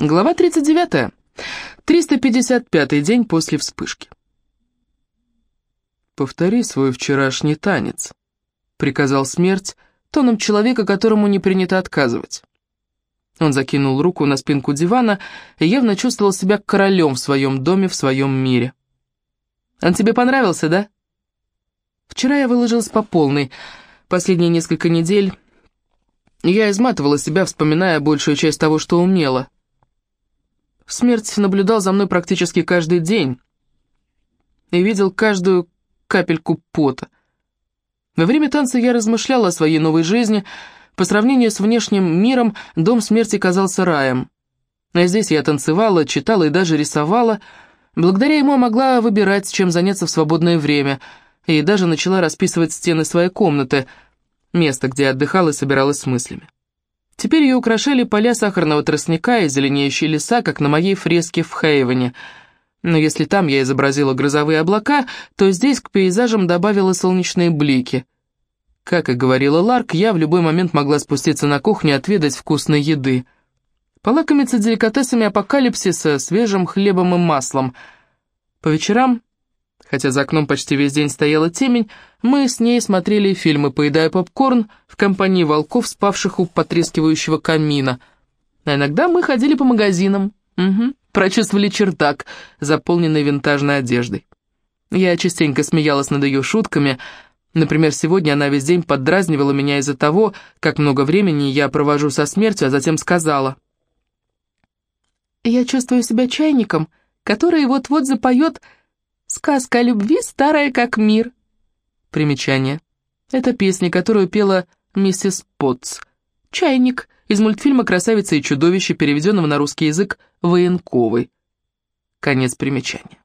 Глава 39. 355 день после вспышки. «Повтори свой вчерашний танец», — приказал смерть тоном человека, которому не принято отказывать. Он закинул руку на спинку дивана и явно чувствовал себя королем в своем доме, в своем мире. «Он тебе понравился, да?» Вчера я выложилась по полной. Последние несколько недель я изматывала себя, вспоминая большую часть того, что умела. Смерть наблюдал за мной практически каждый день и видел каждую капельку пота. Во время танца я размышляла о своей новой жизни. По сравнению с внешним миром, дом смерти казался раем. А здесь я танцевала, читала и даже рисовала. Благодаря ему могла выбирать, чем заняться в свободное время, и даже начала расписывать стены своей комнаты, место, где отдыхала и собиралась с мыслями. Теперь ее украшали поля сахарного тростника и зеленеющие леса, как на моей фреске в Хейвене. Но если там я изобразила грозовые облака, то здесь к пейзажам добавила солнечные блики. Как и говорила Ларк, я в любой момент могла спуститься на кухню и отведать вкусной еды. Полакомиться деликатесами апокалипсиса, свежим хлебом и маслом. По вечерам Хотя за окном почти весь день стояла темень, мы с ней смотрели фильмы, поедая попкорн в компании волков, спавших у потрескивающего камина. А иногда мы ходили по магазинам, угу, прочувствовали чердак, заполненный винтажной одеждой. Я частенько смеялась над ее шутками. Например, сегодня она весь день поддразнивала меня из-за того, как много времени я провожу со смертью, а затем сказала. «Я чувствую себя чайником, который вот-вот запоет Сказка о любви старая как мир. Примечание. Это песня, которую пела миссис Потц. Чайник из мультфильма «Красавица и чудовище», переведенного на русский язык «Военковый». Конец примечания.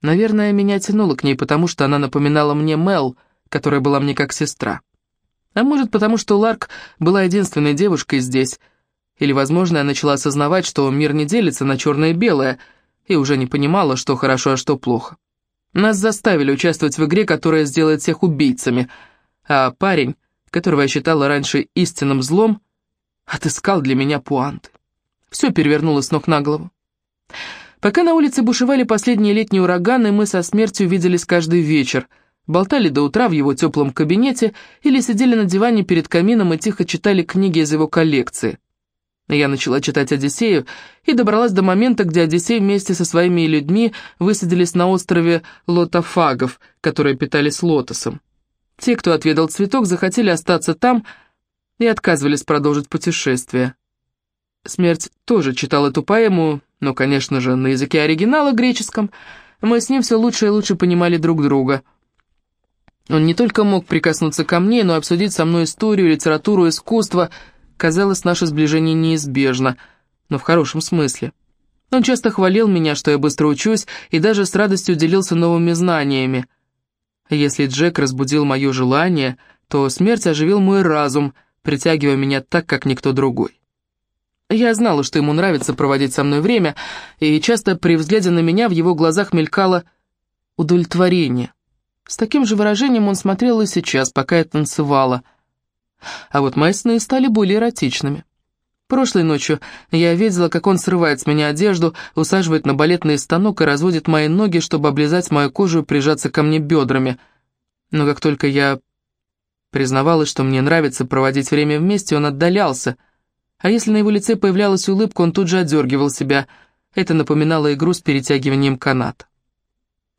Наверное, меня тянуло к ней, потому что она напоминала мне Мел, которая была мне как сестра. А может, потому что Ларк была единственной девушкой здесь, или, возможно, я начала осознавать, что мир не делится на черное и белое — и уже не понимала, что хорошо, а что плохо. Нас заставили участвовать в игре, которая сделает всех убийцами, а парень, которого я считала раньше истинным злом, отыскал для меня пуанты. Все перевернулось с ног на голову. Пока на улице бушевали последние летние ураганы, мы со смертью виделись каждый вечер, болтали до утра в его теплом кабинете или сидели на диване перед камином и тихо читали книги из его коллекции. Я начала читать «Одиссею» и добралась до момента, где Одиссей вместе со своими людьми высадились на острове лотофагов, которые питались лотосом. Те, кто отведал цветок, захотели остаться там и отказывались продолжить путешествие. Смерть тоже читал эту поэму, но, конечно же, на языке оригинала греческом. Мы с ним все лучше и лучше понимали друг друга. Он не только мог прикоснуться ко мне, но и обсудить со мной историю, литературу, искусство — Казалось, наше сближение неизбежно, но в хорошем смысле. Он часто хвалил меня, что я быстро учусь, и даже с радостью делился новыми знаниями. Если Джек разбудил мое желание, то смерть оживил мой разум, притягивая меня так, как никто другой. Я знала, что ему нравится проводить со мной время, и часто при взгляде на меня в его глазах мелькало удовлетворение. С таким же выражением он смотрел и сейчас, пока я танцевала — а вот мои сны стали более эротичными. Прошлой ночью я видела, как он срывает с меня одежду, усаживает на балетный станок и разводит мои ноги, чтобы облизать мою кожу и прижаться ко мне бедрами. Но как только я признавалась, что мне нравится проводить время вместе, он отдалялся. А если на его лице появлялась улыбка, он тут же отдергивал себя. Это напоминало игру с перетягиванием каната.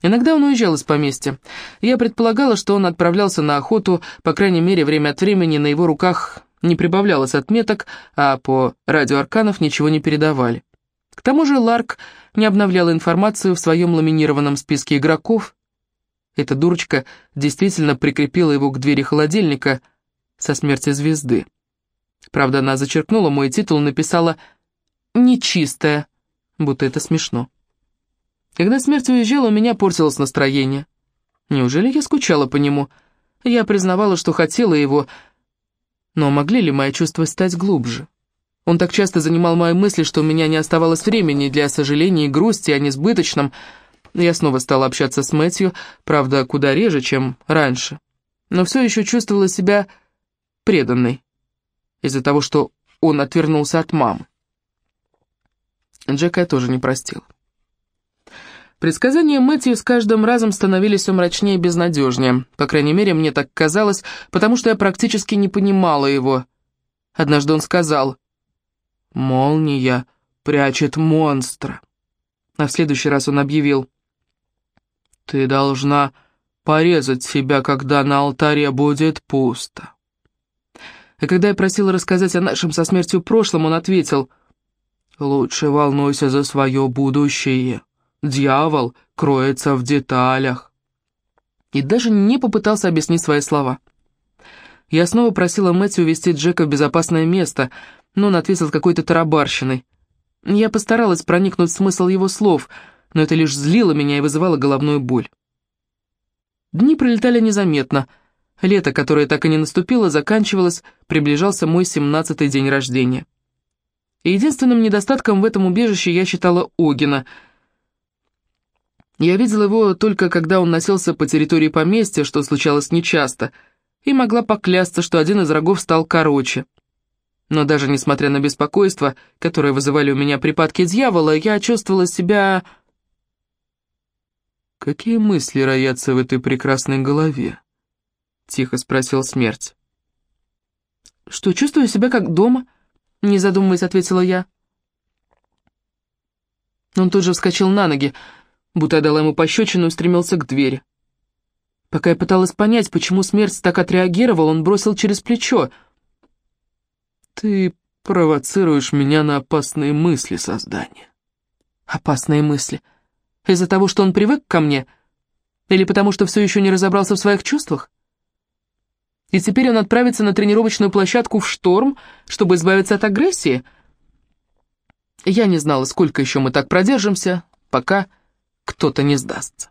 Иногда он уезжал из поместья. Я предполагала, что он отправлялся на охоту, по крайней мере, время от времени на его руках не прибавлялось отметок, а по радио Арканов ничего не передавали. К тому же Ларк не обновлял информацию в своем ламинированном списке игроков. Эта дурочка действительно прикрепила его к двери холодильника со смерти звезды. Правда, она зачеркнула мой титул и написала «нечистая», будто это смешно. Когда смерть уезжала, у меня портилось настроение. Неужели я скучала по нему? Я признавала, что хотела его, но могли ли мои чувства стать глубже? Он так часто занимал мои мысли, что у меня не оставалось времени для сожаления и грусти о несбыточном. Я снова стала общаться с Мэтью, правда, куда реже, чем раньше. Но все еще чувствовала себя преданной из-за того, что он отвернулся от мамы. Джека я тоже не простил. Предсказания Мэтью с каждым разом становились все мрачнее и безнадежнее. По крайней мере, мне так казалось, потому что я практически не понимала его. Однажды он сказал «Молния прячет монстра». А в следующий раз он объявил «Ты должна порезать себя, когда на алтаре будет пусто». А когда я просила рассказать о нашем со смертью прошлом, он ответил «Лучше волнуйся за свое будущее». Дьявол кроется в деталях. И даже не попытался объяснить свои слова. Я снова просила Мэтью увезти Джека в безопасное место, но он ответил какой-то тарабарщиной. Я постаралась проникнуть в смысл его слов, но это лишь злило меня и вызывало головную боль. Дни пролетали незаметно. Лето, которое так и не наступило, заканчивалось, приближался мой семнадцатый день рождения. Единственным недостатком в этом убежище я считала Огина — я видела его только когда он носился по территории поместья, что случалось нечасто, и могла поклясться, что один из рогов стал короче. Но даже несмотря на беспокойство, которое вызывали у меня припадки дьявола, я чувствовала себя... «Какие мысли роятся в этой прекрасной голове?» — тихо спросил смерть. «Что, чувствую себя как дома?» — не задумываясь, ответила я. Он тут же вскочил на ноги, — будто дала ему пощечину и устремился к двери. Пока я пыталась понять, почему смерть так отреагировал, он бросил через плечо. «Ты провоцируешь меня на опасные мысли, создание». «Опасные мысли? Из-за того, что он привык ко мне? Или потому, что все еще не разобрался в своих чувствах?» И теперь он отправится на тренировочную площадку в шторм, чтобы избавиться от агрессии? Я не знала, сколько еще мы так продержимся, пока кто-то не сдастся.